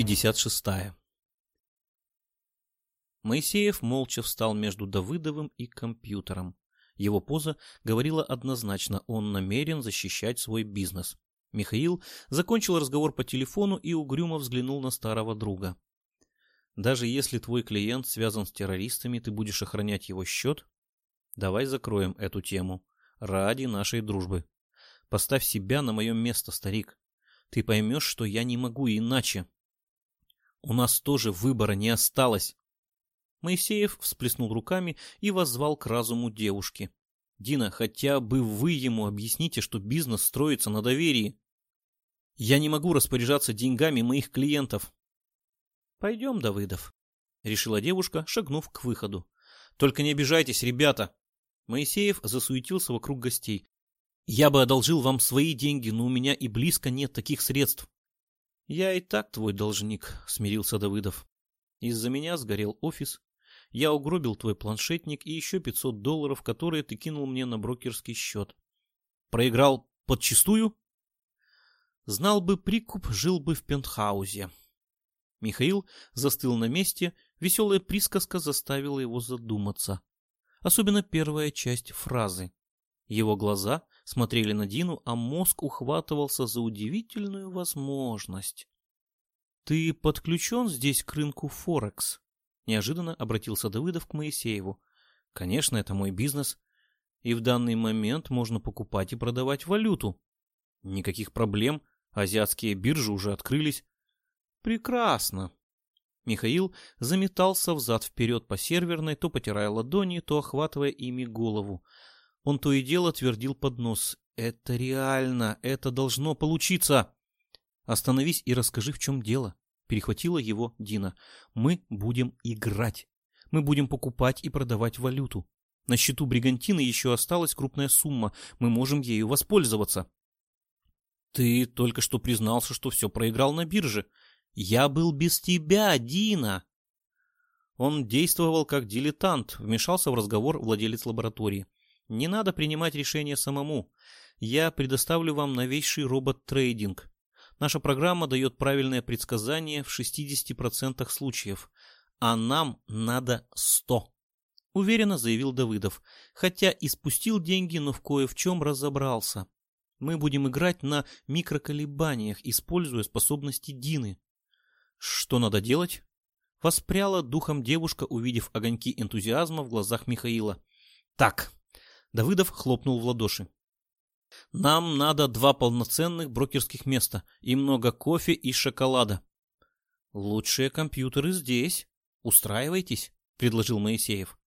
56. Моисеев молча встал между Давыдовым и компьютером. Его поза говорила однозначно, он намерен защищать свой бизнес. Михаил закончил разговор по телефону и угрюмо взглянул на старого друга. Даже если твой клиент связан с террористами, ты будешь охранять его счет? Давай закроем эту тему. Ради нашей дружбы. Поставь себя на мое место, старик. Ты поймешь, что я не могу иначе. У нас тоже выбора не осталось. Моисеев всплеснул руками и воззвал к разуму девушки. Дина, хотя бы вы ему объясните, что бизнес строится на доверии. Я не могу распоряжаться деньгами моих клиентов. Пойдем, Давыдов, решила девушка, шагнув к выходу. Только не обижайтесь, ребята. Моисеев засуетился вокруг гостей. Я бы одолжил вам свои деньги, но у меня и близко нет таких средств. Я и так твой должник, смирился Давыдов. Из-за меня сгорел офис. Я угробил твой планшетник и еще 500 долларов, которые ты кинул мне на брокерский счет. Проиграл подчистую? Знал бы прикуп, жил бы в пентхаузе. Михаил застыл на месте, веселая присказка заставила его задуматься. Особенно первая часть фразы. Его глаза смотрели на Дину, а мозг ухватывался за удивительную возможность. «Ты подключен здесь к рынку Форекс?» Неожиданно обратился Давыдов к Моисееву. «Конечно, это мой бизнес. И в данный момент можно покупать и продавать валюту. Никаких проблем, азиатские биржи уже открылись. Прекрасно. Михаил заметался взад-вперед по серверной, то потирая ладони, то охватывая ими голову. Он то и дело твердил под нос. «Это реально! Это должно получиться!» «Остановись и расскажи, в чем дело», — перехватила его Дина. «Мы будем играть. Мы будем покупать и продавать валюту. На счету Бригантины еще осталась крупная сумма. Мы можем ею воспользоваться». «Ты только что признался, что все проиграл на бирже. Я был без тебя, Дина!» Он действовал как дилетант, вмешался в разговор владелец лаборатории. Не надо принимать решения самому. Я предоставлю вам новейший робот-трейдинг. Наша программа дает правильное предсказание в 60% случаев, а нам надо 100. Уверенно заявил Давыдов, хотя и спустил деньги, но в кое в чем разобрался. Мы будем играть на микроколебаниях, используя способности Дины. Что надо делать? Воспряла духом девушка, увидев огоньки энтузиазма в глазах Михаила. Так, Давыдов хлопнул в ладоши. Нам надо два полноценных брокерских места и много кофе и шоколада. Лучшие компьютеры здесь. Устраивайтесь, предложил Моисеев.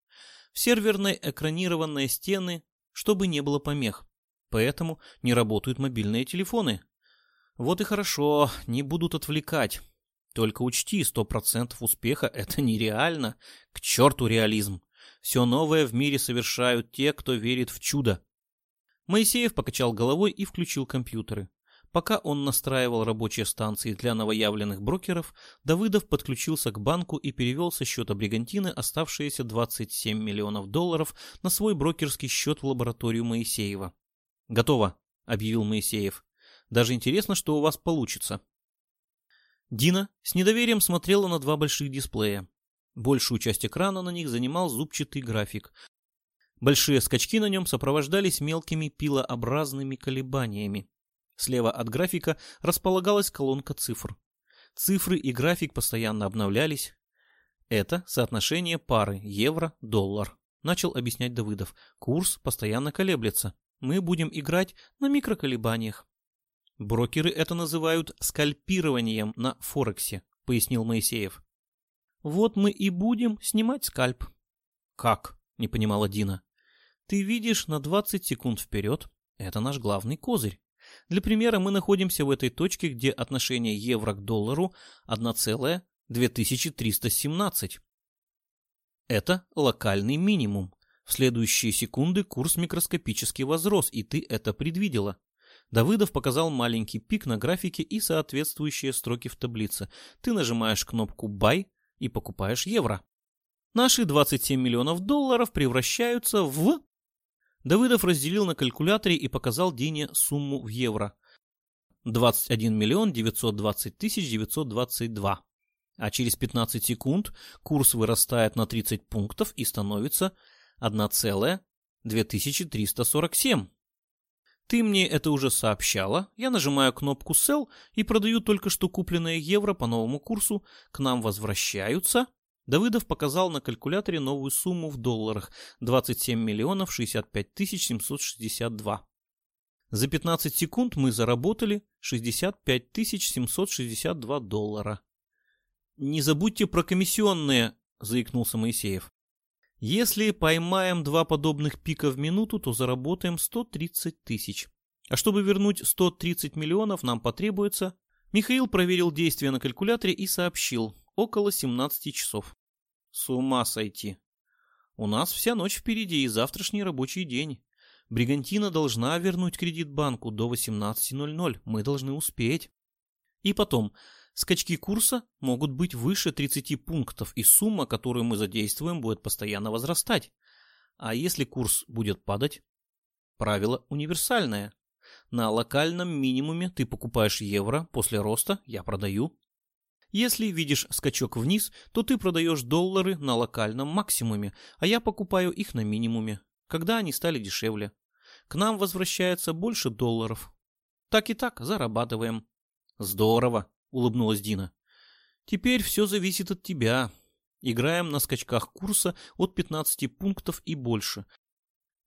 В серверной экранированные стены, чтобы не было помех. Поэтому не работают мобильные телефоны. Вот и хорошо, не будут отвлекать. Только учти, сто процентов успеха — это нереально. К черту реализм. Все новое в мире совершают те, кто верит в чудо. Моисеев покачал головой и включил компьютеры. Пока он настраивал рабочие станции для новоявленных брокеров, Давыдов подключился к банку и перевел со счета Бригантины оставшиеся 27 миллионов долларов на свой брокерский счет в лабораторию Моисеева. «Готово», — объявил Моисеев. «Даже интересно, что у вас получится». Дина с недоверием смотрела на два больших дисплея. Большую часть экрана на них занимал зубчатый график. Большие скачки на нем сопровождались мелкими пилообразными колебаниями. Слева от графика располагалась колонка цифр. Цифры и график постоянно обновлялись. Это соотношение пары евро-доллар, начал объяснять Давыдов. Курс постоянно колеблется. Мы будем играть на микроколебаниях. Брокеры это называют скальпированием на Форексе, пояснил Моисеев. Вот мы и будем снимать скальп. Как? Не понимала Дина. Ты видишь на 20 секунд вперед. Это наш главный козырь. Для примера мы находимся в этой точке, где отношение евро к доллару 1,2317. Это локальный минимум. В следующие секунды курс микроскопически возрос, и ты это предвидела. Давыдов показал маленький пик на графике и соответствующие строки в таблице. Ты нажимаешь кнопку «Buy», и покупаешь евро. Наши 27 миллионов долларов превращаются в... Давыдов разделил на калькуляторе и показал Дине сумму в евро. 21 миллион 920 тысяч 922. А через 15 секунд курс вырастает на 30 пунктов и становится 1,2347. Ты мне это уже сообщала. Я нажимаю кнопку Sell и продаю только что купленные евро по новому курсу. К нам возвращаются. Давыдов показал на калькуляторе новую сумму в долларах 27 миллионов 65 тысяч 762. За 15 секунд мы заработали 65 тысяч 762 доллара. «Не забудьте про комиссионные», — заикнулся Моисеев. «Если поймаем два подобных пика в минуту, то заработаем 130 тысяч. А чтобы вернуть 130 миллионов, нам потребуется...» Михаил проверил действия на калькуляторе и сообщил. Около 17 часов. С ума сойти. У нас вся ночь впереди и завтрашний рабочий день. Бригантина должна вернуть кредит банку до 18.00. Мы должны успеть. И потом, Скачки курса могут быть выше 30 пунктов, и сумма, которую мы задействуем, будет постоянно возрастать. А если курс будет падать? Правило универсальное. На локальном минимуме ты покупаешь евро, после роста я продаю. Если видишь скачок вниз, то ты продаешь доллары на локальном максимуме, а я покупаю их на минимуме, когда они стали дешевле. К нам возвращается больше долларов. Так и так зарабатываем. Здорово улыбнулась Дина. Теперь все зависит от тебя. Играем на скачках курса от 15 пунктов и больше.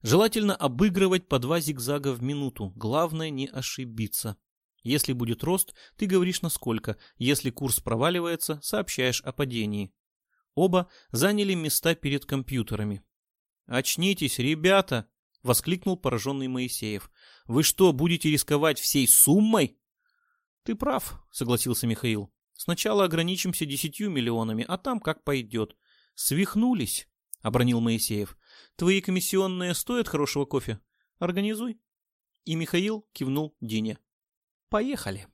Желательно обыгрывать по два зигзага в минуту. Главное не ошибиться. Если будет рост, ты говоришь насколько. Если курс проваливается, сообщаешь о падении. Оба заняли места перед компьютерами. «Очнитесь, ребята!» — воскликнул пораженный Моисеев. «Вы что, будете рисковать всей суммой?» «Ты прав», — согласился Михаил. «Сначала ограничимся десятью миллионами, а там как пойдет». «Свихнулись», — обронил Моисеев. «Твои комиссионные стоят хорошего кофе? Организуй». И Михаил кивнул Дине. «Поехали».